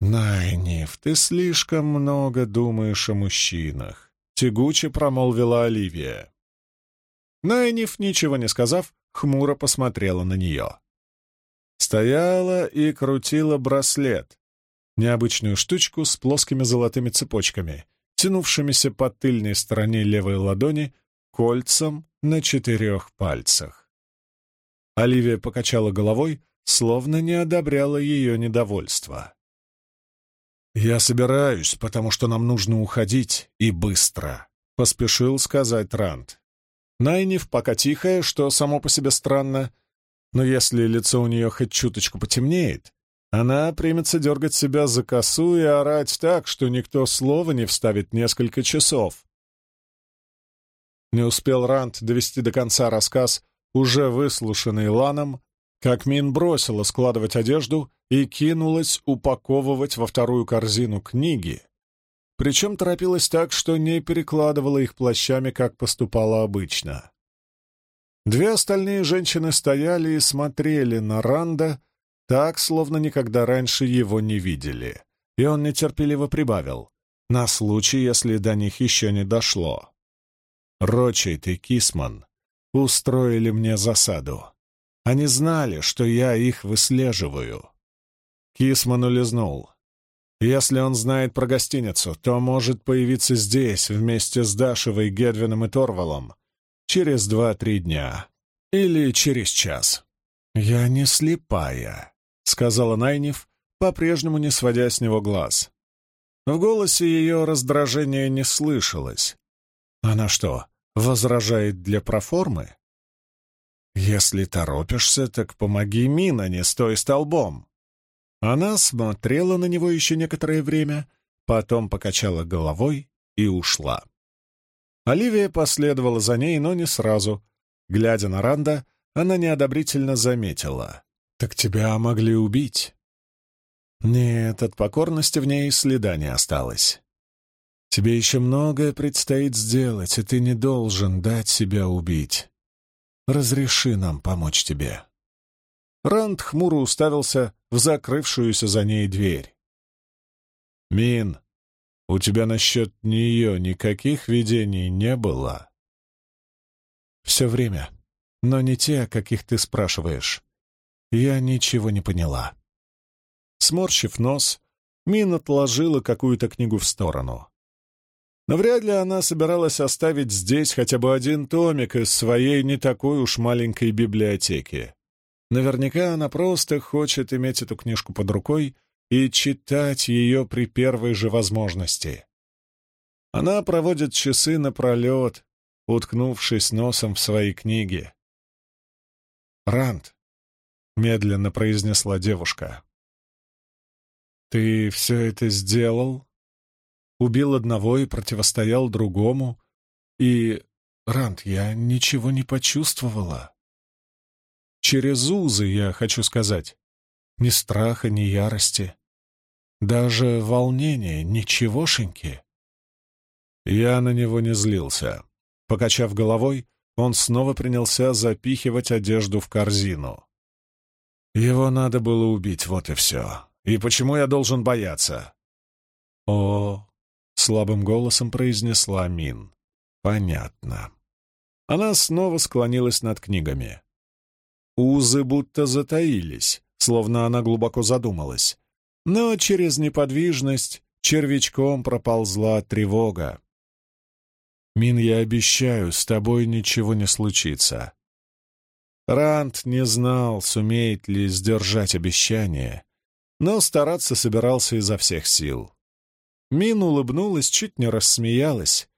Speaker 1: «Найниф, ты слишком много думаешь о мужчинах», — тягуче промолвила Оливия. Найниф, ничего не сказав, хмуро посмотрела на нее. Стояла и крутила браслет, необычную штучку с плоскими золотыми цепочками, тянувшимися по тыльной стороне левой ладони кольцам на четырех пальцах. Оливия покачала головой, словно не одобряла ее недовольство. «Я собираюсь, потому что нам нужно уходить, и быстро», — поспешил сказать Ранд. Найниф пока тихая, что само по себе странно, но если лицо у нее хоть чуточку потемнеет, она примется дергать себя за косу и орать так, что никто слова не вставит несколько часов. Не успел Ранд довести до конца рассказ, уже выслушанный Ланом, как Мин бросила складывать одежду и кинулась упаковывать во вторую корзину книги, причем торопилась так, что не перекладывала их плащами, как поступала обычно. Две остальные женщины стояли и смотрели на Ранда так, словно никогда раньше его не видели, и он нетерпеливо прибавил, на случай, если до них еще не дошло. Рочейт и Кисман устроили мне засаду. Они знали, что я их выслеживаю. Кисман улизнул. Если он знает про гостиницу, то может появиться здесь вместе с Дашевой, Гедвином и Торвалом через два-три дня. Или через час. «Я не слепая», — сказала Найниф, по-прежнему не сводя с него глаз. В голосе ее раздражения не слышалось. Она что, возражает для проформы? Если торопишься, так помоги Мин, а не стой столбом. Она смотрела на него еще некоторое время, потом покачала головой и ушла. Оливия последовала за ней, но не сразу. Глядя на Ранда, она неодобрительно заметила. «Так тебя могли убить». Нет, от покорности в ней следа не осталось. Тебе еще многое предстоит сделать, и ты не должен дать себя убить. Разреши нам помочь тебе. Ранд хмуро уставился в закрывшуюся за ней дверь. «Мин, у тебя насчет нее никаких видений не было?» «Все время, но не те, о каких ты спрашиваешь. Я ничего не поняла». Сморщив нос, Мин отложила какую-то книгу в сторону. Но вряд ли она собиралась оставить здесь хотя бы один томик из своей не такой уж маленькой библиотеки. Наверняка она просто хочет иметь эту книжку под рукой и читать ее при первой же возможности. Она проводит часы напролет, уткнувшись носом в свои книги. «Рант», — медленно произнесла девушка, — «ты все это сделал?» Убил одного и противостоял другому, и... Рант, я ничего не почувствовала. Через узы, я хочу сказать. Ни страха, ни ярости. Даже волнения, ничегошеньки. Я на него не злился. Покачав головой, он снова принялся запихивать одежду в корзину. Его надо было убить, вот и все. И почему я должен бояться? О, слабым голосом произнесла Мин. Понятно. Она снова склонилась над книгами. Узы будто затаились, словно она глубоко задумалась. Но через неподвижность червячком проползла тревога. «Мин, я обещаю, с тобой ничего не случится». Рант не знал, сумеет ли сдержать обещание, но стараться собирался изо всех сил. Мин улыбнулась, чуть не рассмеялась.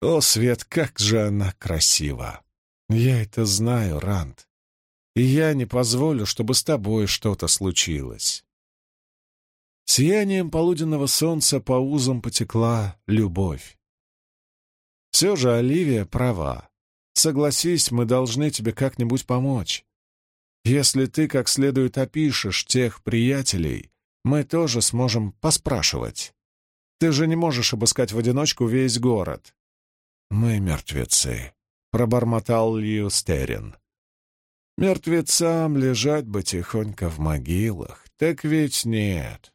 Speaker 1: «О, Свет, как же она красива!» «Я это знаю, Рант и я не позволю, чтобы с тобой что-то случилось. Сиянием полуденного солнца по узам потекла любовь. Все же Оливия права. Согласись, мы должны тебе как-нибудь помочь. Если ты как следует опишешь тех приятелей, мы тоже сможем поспрашивать. Ты же не можешь обыскать в одиночку весь город». «Мы мертвецы», — пробормотал Льюстерин. «Мертвецам лежать бы тихонько в могилах, так ведь нет».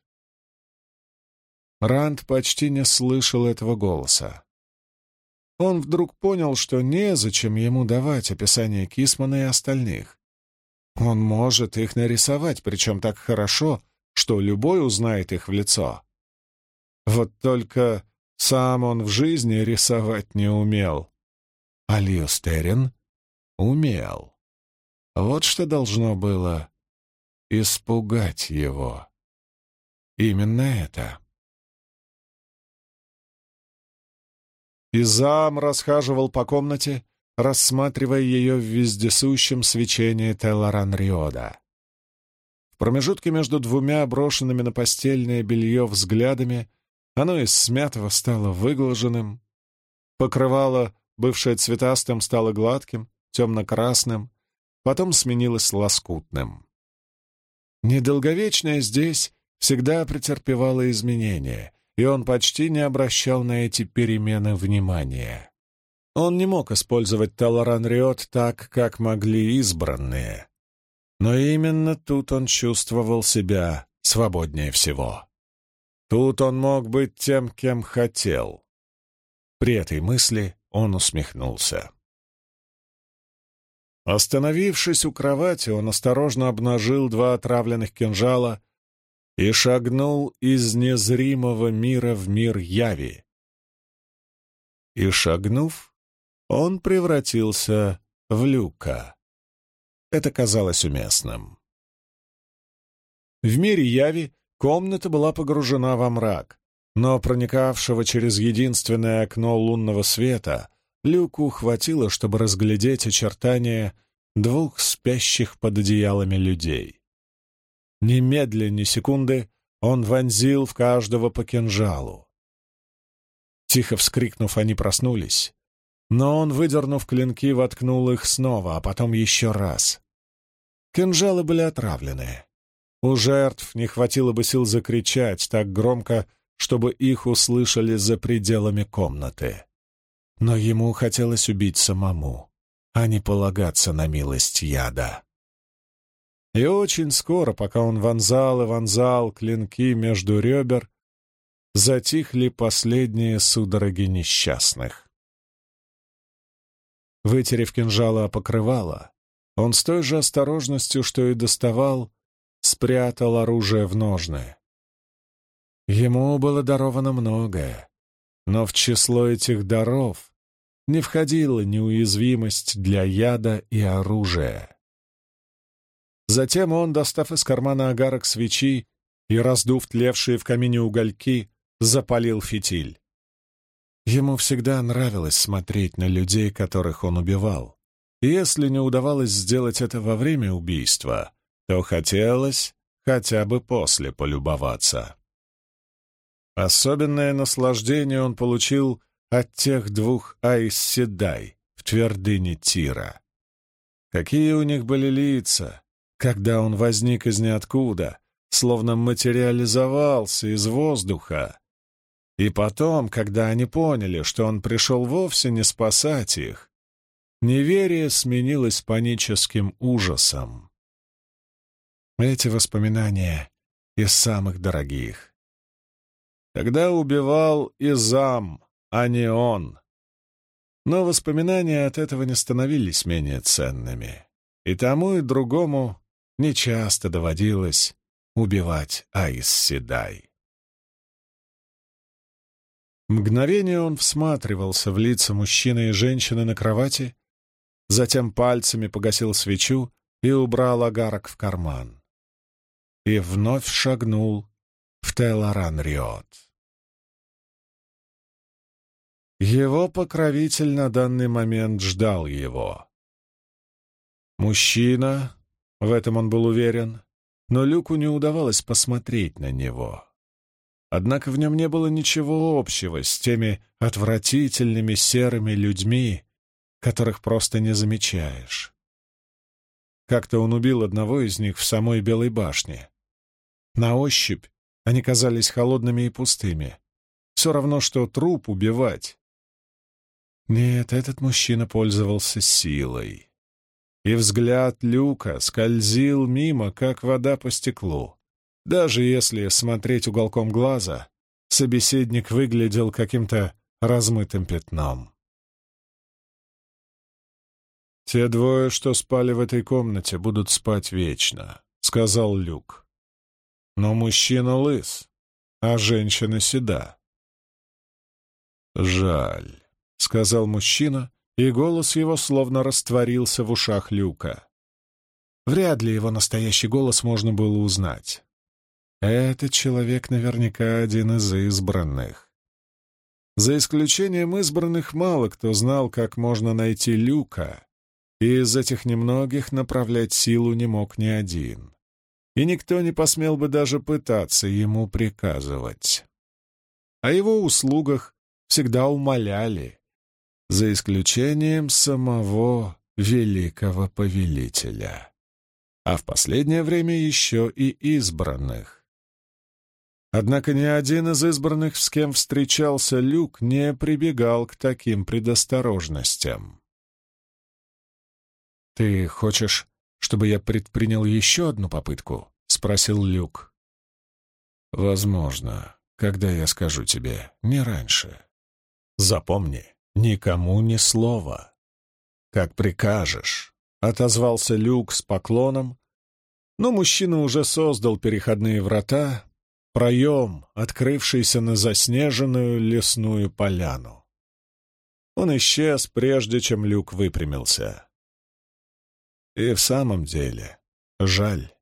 Speaker 1: Ранд почти не слышал этого голоса. Он вдруг понял, что незачем ему давать описание Кисмана и остальных. Он может их нарисовать, причем так хорошо, что любой узнает их в лицо. Вот только сам он в жизни рисовать не умел. А Лиостерин умел. Вот что должно было испугать его. Именно это. Изам расхаживал по комнате, рассматривая ее в вездесущем свечении Телоран-Риода. В промежутке между двумя брошенными на постельное белье взглядами оно из смятого стало выглаженным, покрывало, бывшее цветастым, стало гладким, темно-красным, потом сменилось лоскутным. Недолговечное здесь всегда претерпевало изменения, и он почти не обращал на эти перемены внимания. Он не мог использовать Таларанриот так, как могли избранные. Но именно тут он чувствовал себя свободнее всего. Тут он мог быть тем, кем хотел. При этой мысли он усмехнулся. Остановившись у кровати, он осторожно обнажил два отравленных кинжала и шагнул из незримого мира в мир яви. И шагнув, он превратился в люка. Это казалось уместным. В мире яви комната была погружена во мрак, но проникавшего через единственное окно лунного света люку хватило, чтобы разглядеть очертания двух спящих под одеялами людей. Немедленно, ни секунды он вонзил в каждого по кинжалу. Тихо вскрикнув, они проснулись, но он, выдернув клинки, воткнул их снова, а потом еще раз. Кинжалы были отравлены. У жертв не хватило бы сил закричать так громко, чтобы их услышали за пределами комнаты. Но ему хотелось убить самому, а не полагаться на милость яда. И очень скоро, пока он вонзал и вонзал клинки между ребер, затихли последние судороги несчастных. Вытерев кинжала о покрывало, он с той же осторожностью, что и доставал, спрятал оружие в ножны. Ему было даровано многое, но в число этих даров не входила неуязвимость для яда и оружия. Затем он, достав из кармана огарок свечи и раздув тлевшие в камине угольки, запалил фитиль. Ему всегда нравилось смотреть на людей, которых он убивал. И если не удавалось сделать это во время убийства, то хотелось хотя бы после полюбоваться. Особенное наслаждение он получил от тех двух Айс Седай в твердыне Тира. Какие у них были лица, когда он возник из ниоткуда, словно материализовался из воздуха. И потом, когда они поняли, что он пришел вовсе не спасать их, неверие сменилось паническим ужасом. Эти воспоминания из самых дорогих. Тогда убивал Изам, а не он. Но воспоминания от этого не становились менее ценными. И тому, и другому нечасто доводилось убивать Аис Седай. Мгновение он всматривался в лица мужчины и женщины на кровати, затем пальцами погасил свечу и убрал агарок в карман. И вновь шагнул в Теларан-Риот. Его покровитель на данный момент ждал его. Мужчина, в этом он был уверен, но Люку не удавалось посмотреть на него. Однако в нем не было ничего общего с теми отвратительными серыми людьми, которых просто не замечаешь. Как-то он убил одного из них в самой Белой башне. На ощупь они казались холодными и пустыми. Все равно, что труп убивать. Нет, этот мужчина пользовался силой. И взгляд Люка скользил мимо, как вода по стеклу. Даже если смотреть уголком глаза, собеседник выглядел каким-то размытым пятном. «Те двое, что спали в этой комнате, будут спать вечно», — сказал Люк. «Но мужчина лыс, а женщина седа». «Жаль», — сказал мужчина, и голос его словно растворился в ушах Люка. Вряд ли его настоящий голос можно было узнать. Этот человек наверняка один из избранных. За исключением избранных мало кто знал, как можно найти Люка, и из этих немногих направлять силу не мог ни один. И никто не посмел бы даже пытаться ему приказывать. О его услугах всегда умоляли, за исключением самого великого повелителя, а в последнее время еще и избранных. Однако ни один из избранных, с кем встречался Люк, не прибегал к таким предосторожностям. «Ты хочешь, чтобы я предпринял еще одну попытку?» — спросил Люк. «Возможно, когда я скажу тебе, не раньше. Запомни, никому ни слова. Как прикажешь», — отозвался Люк с поклоном, но мужчина уже создал переходные врата, проем, открывшийся на заснеженную лесную поляну. Он исчез, прежде чем люк выпрямился. И в самом деле, жаль.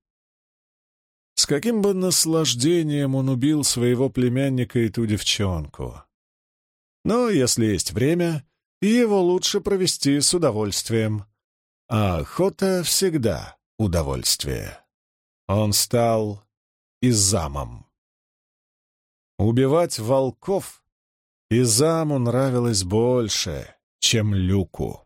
Speaker 1: С каким бы наслаждением он убил своего племянника и ту девчонку. Но если есть время, его лучше провести с удовольствием. А охота всегда удовольствие. Он стал изамом. Убивать волков Изаму нравилось больше, чем Люку.